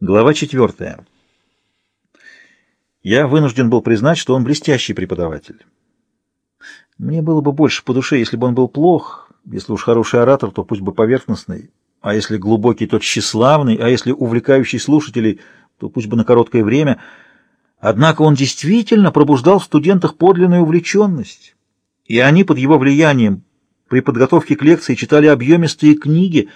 Глава четвертая. Я вынужден был признать, что он блестящий преподаватель. Мне было бы больше по душе, если бы он был плох, если уж хороший оратор, то пусть бы поверхностный, а если глубокий, то тщеславный, а если увлекающий слушателей, то пусть бы на короткое время. Однако он действительно пробуждал в студентах подлинную увлеченность, и они под его влиянием при подготовке к лекции читали объемистые книги,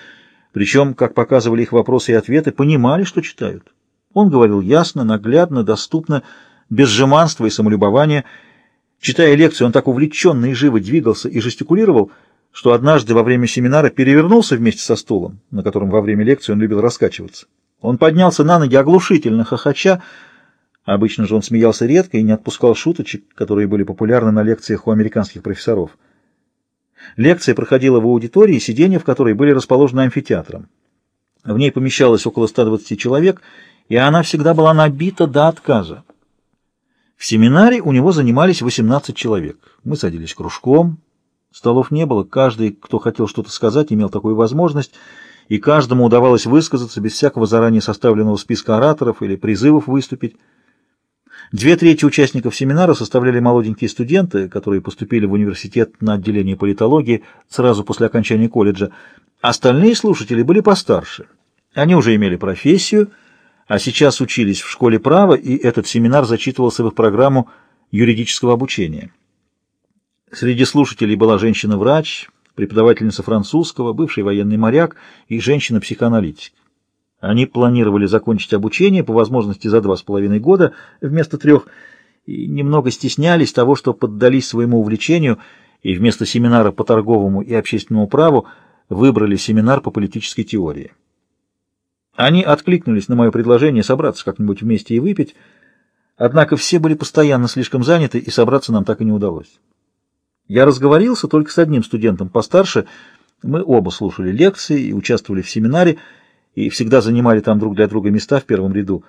причем, как показывали их вопросы и ответы, понимали, что читают. Он говорил ясно, наглядно, доступно, без жеманства и самолюбования. Читая лекцию, он так увлеченно и живо двигался и жестикулировал, что однажды во время семинара перевернулся вместе со стулом, на котором во время лекции он любил раскачиваться. Он поднялся на ноги оглушительно хохоча, обычно же он смеялся редко и не отпускал шуточек, которые были популярны на лекциях у американских профессоров. Лекция проходила в аудитории, сиденья в которой были расположены амфитеатром. В ней помещалось около 120 человек, и она всегда была набита до отказа. В семинаре у него занимались 18 человек. Мы садились кружком, столов не было, каждый, кто хотел что-то сказать, имел такую возможность, и каждому удавалось высказаться без всякого заранее составленного списка ораторов или призывов выступить. Две трети участников семинара составляли молоденькие студенты, которые поступили в университет на отделение политологии сразу после окончания колледжа. Остальные слушатели были постарше. Они уже имели профессию, а сейчас учились в школе права, и этот семинар зачитывался в их программу юридического обучения. Среди слушателей была женщина-врач, преподавательница французского, бывший военный моряк и женщина-психоаналитик. Они планировали закончить обучение, по возможности за два с половиной года вместо трех, и немного стеснялись того, что поддались своему увлечению и вместо семинара по торговому и общественному праву выбрали семинар по политической теории. Они откликнулись на мое предложение собраться как-нибудь вместе и выпить, однако все были постоянно слишком заняты, и собраться нам так и не удалось. Я разговорился только с одним студентом постарше, мы оба слушали лекции и участвовали в семинаре, и всегда занимали там друг для друга места в первом ряду.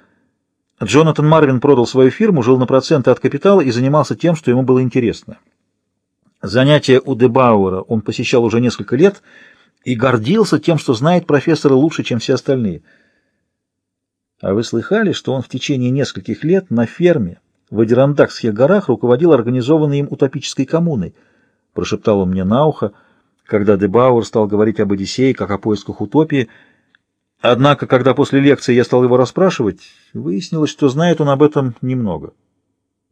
Джонатан Марвин продал свою фирму, жил на проценты от капитала и занимался тем, что ему было интересно. Занятия у Дебауэра он посещал уже несколько лет и гордился тем, что знает профессора лучше, чем все остальные. А вы слыхали, что он в течение нескольких лет на ферме в Адирандакских горах руководил организованной им утопической коммуной? Прошептал он мне на ухо, когда Дебауэр стал говорить об Одиссее как о поисках утопии – Однако, когда после лекции я стал его расспрашивать, выяснилось, что знает он об этом немного.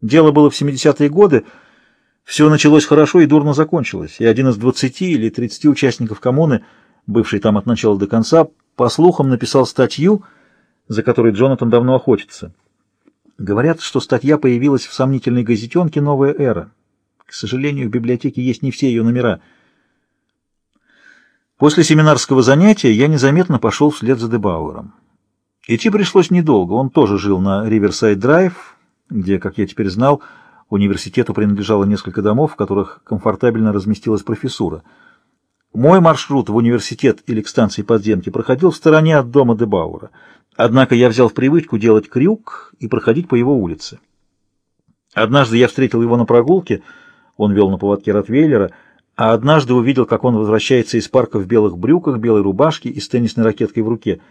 Дело было в 70-е годы, все началось хорошо и дурно закончилось, и один из 20 или 30 участников коммуны, бывший там от начала до конца, по слухам написал статью, за которой Джонатан давно охотится. Говорят, что статья появилась в сомнительной газетенке «Новая эра». К сожалению, в библиотеке есть не все ее номера — После семинарского занятия я незаметно пошел вслед за Дебауэром. Идти пришлось недолго, он тоже жил на Риверсайд-драйв, где, как я теперь знал, университету принадлежало несколько домов, в которых комфортабельно разместилась профессура. Мой маршрут в университет или к станции подземки проходил в стороне от дома Дебауэра, однако я взял в привычку делать крюк и проходить по его улице. Однажды я встретил его на прогулке, он вел на поводке Ротвейлера, а однажды увидел, как он возвращается из парка в белых брюках, белой рубашке и с теннисной ракеткой в руке.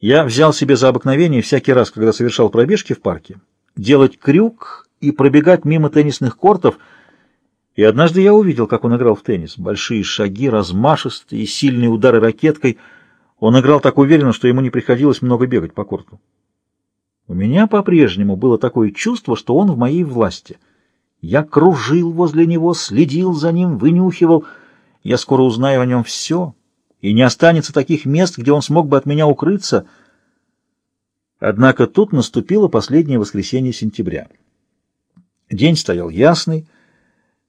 Я взял себе за обыкновение всякий раз, когда совершал пробежки в парке, делать крюк и пробегать мимо теннисных кортов, и однажды я увидел, как он играл в теннис. Большие шаги, размашистые, сильные удары ракеткой. Он играл так уверенно, что ему не приходилось много бегать по корту. У меня по-прежнему было такое чувство, что он в моей власти — я кружил возле него, следил за ним, вынюхивал. Я скоро узнаю о нем все, и не останется таких мест, где он смог бы от меня укрыться. Однако тут наступило последнее воскресенье сентября. День стоял ясный,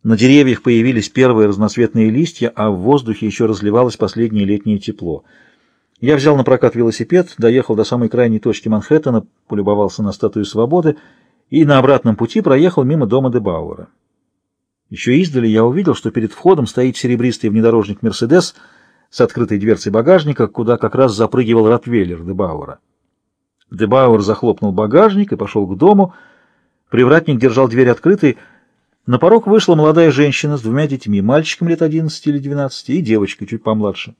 на деревьях появились первые разноцветные листья, а в воздухе еще разливалось последнее летнее тепло. Я взял на прокат велосипед, доехал до самой крайней точки Манхэттена, полюбовался на статую свободы и на обратном пути проехал мимо дома Дебауэра. Еще издали я увидел, что перед входом стоит серебристый внедорожник «Мерседес» с открытой дверцей багажника, куда как раз запрыгивал Ротвейлер Дебауэра. Дебауэр захлопнул багажник и пошел к дому. Привратник держал дверь открытой. На порог вышла молодая женщина с двумя детьми, мальчиком лет 11 или 12 и девочкой чуть помладше.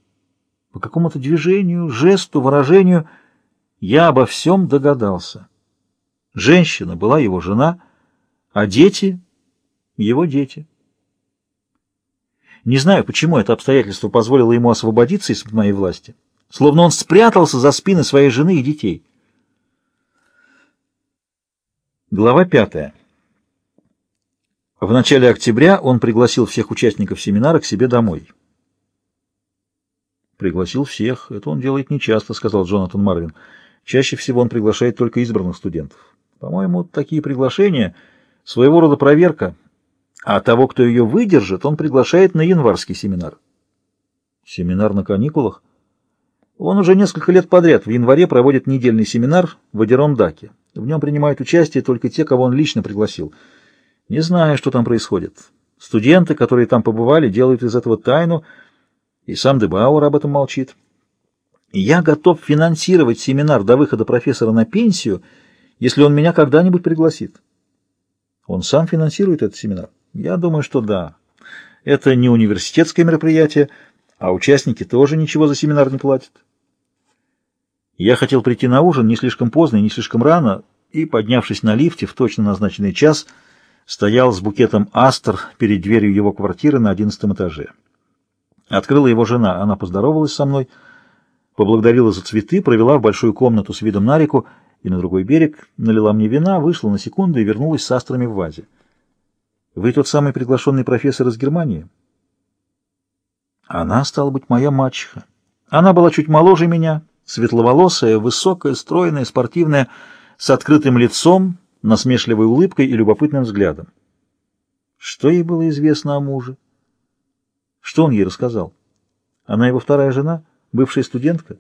По какому-то движению, жесту, выражению Я обо всем догадался. Женщина была его жена, а дети — его дети. Не знаю, почему это обстоятельство позволило ему освободиться из моей власти, словно он спрятался за спины своей жены и детей. Глава пятая. В начале октября он пригласил всех участников семинара к себе домой. «Пригласил всех. Это он делает нечасто», — сказал Джонатан Марвин. «Чаще всего он приглашает только избранных студентов. По-моему, такие приглашения — своего рода проверка, а того, кто ее выдержит, он приглашает на январский семинар». «Семинар на каникулах?» Он уже несколько лет подряд в январе проводит недельный семинар в Адерондаке. В нем принимают участие только те, кого он лично пригласил — не знаю, что там происходит. Студенты, которые там побывали, делают из этого тайну, и сам Дебауэр об этом молчит. Я готов финансировать семинар до выхода профессора на пенсию, если он меня когда-нибудь пригласит. Он сам финансирует этот семинар? Я думаю, что да. Это не университетское мероприятие, а участники тоже ничего за семинар не платят. Я хотел прийти на ужин не слишком поздно и не слишком рано, и, поднявшись на лифте в точно назначенный час, стоял с букетом астр перед дверью его квартиры на одиннадцатом этаже. Открыла его жена, она поздоровалась со мной, поблагодарила за цветы, провела в большую комнату с видом на реку и на другой берег, налила мне вина, вышла на секунду и вернулась с астрами в вазе. «Вы тот самый приглашенный профессор из Германии?» Она, стала быть, моя мачеха. Она была чуть моложе меня, светловолосая, высокая, стройная, спортивная, с открытым лицом, насмешливой улыбкой и любопытным взглядом. Что ей было известно о муже? Что он ей рассказал? Она его вторая жена, бывшая студентка?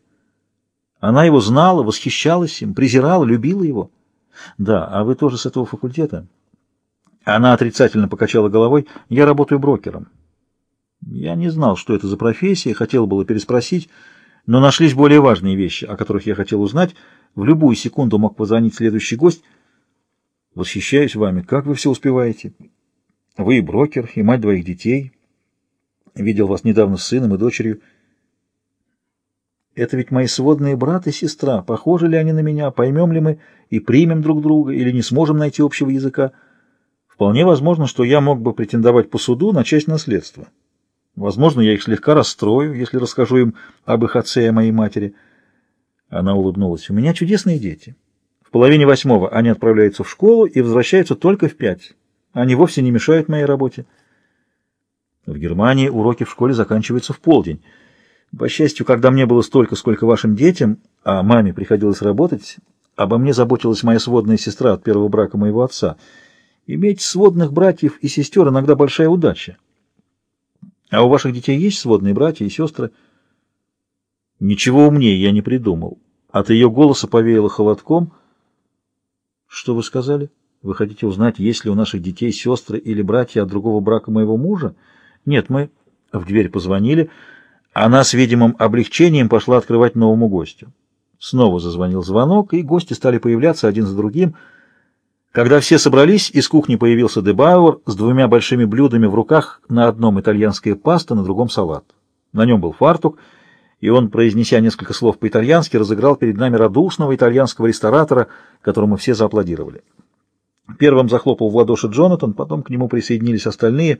Она его знала, восхищалась им, презирала, любила его? Да, а вы тоже с этого факультета? Она отрицательно покачала головой. Я работаю брокером. Я не знал, что это за профессия, хотел было переспросить, но нашлись более важные вещи, о которых я хотел узнать. В любую секунду мог позвонить следующий гость — Восхищаюсь вами. Как вы все успеваете? Вы и брокер, и мать двоих детей. Видел вас недавно с сыном и дочерью. Это ведь мои сводные брат и сестра. Похожи ли они на меня? Поймем ли мы и примем друг друга, или не сможем найти общего языка? Вполне возможно, что я мог бы претендовать по суду на часть наследства. Возможно, я их слегка расстрою, если расскажу им об их отце и моей матери. Она улыбнулась. У меня чудесные дети. В половине восьмого они отправляются в школу и возвращаются только в пять. Они вовсе не мешают моей работе. В Германии уроки в школе заканчиваются в полдень. По счастью, когда мне было столько, сколько вашим детям, а маме приходилось работать, обо мне заботилась моя сводная сестра от первого брака моего отца. Иметь сводных братьев и сестер иногда большая удача. А у ваших детей есть сводные братья и сестры? Ничего умнее я не придумал. От ее голоса повеяло холодком — что вы сказали? Вы хотите узнать, есть ли у наших детей сестры или братья от другого брака моего мужа? Нет, мы... В дверь позвонили. Она с видимым облегчением пошла открывать новому гостю. Снова зазвонил звонок, и гости стали появляться один за другим. Когда все собрались, из кухни появился Дебауэр с двумя большими блюдами в руках, на одном итальянская паста, на другом салат. На нем был фартук, и он, произнеся несколько слов по-итальянски, разыграл перед нами радушного итальянского ресторатора, которому все зааплодировали. Первым захлопал в ладоши Джонатан, потом к нему присоединились остальные.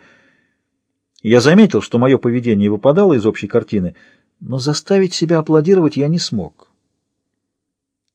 Я заметил, что мое поведение выпадало из общей картины, но заставить себя аплодировать я не смог.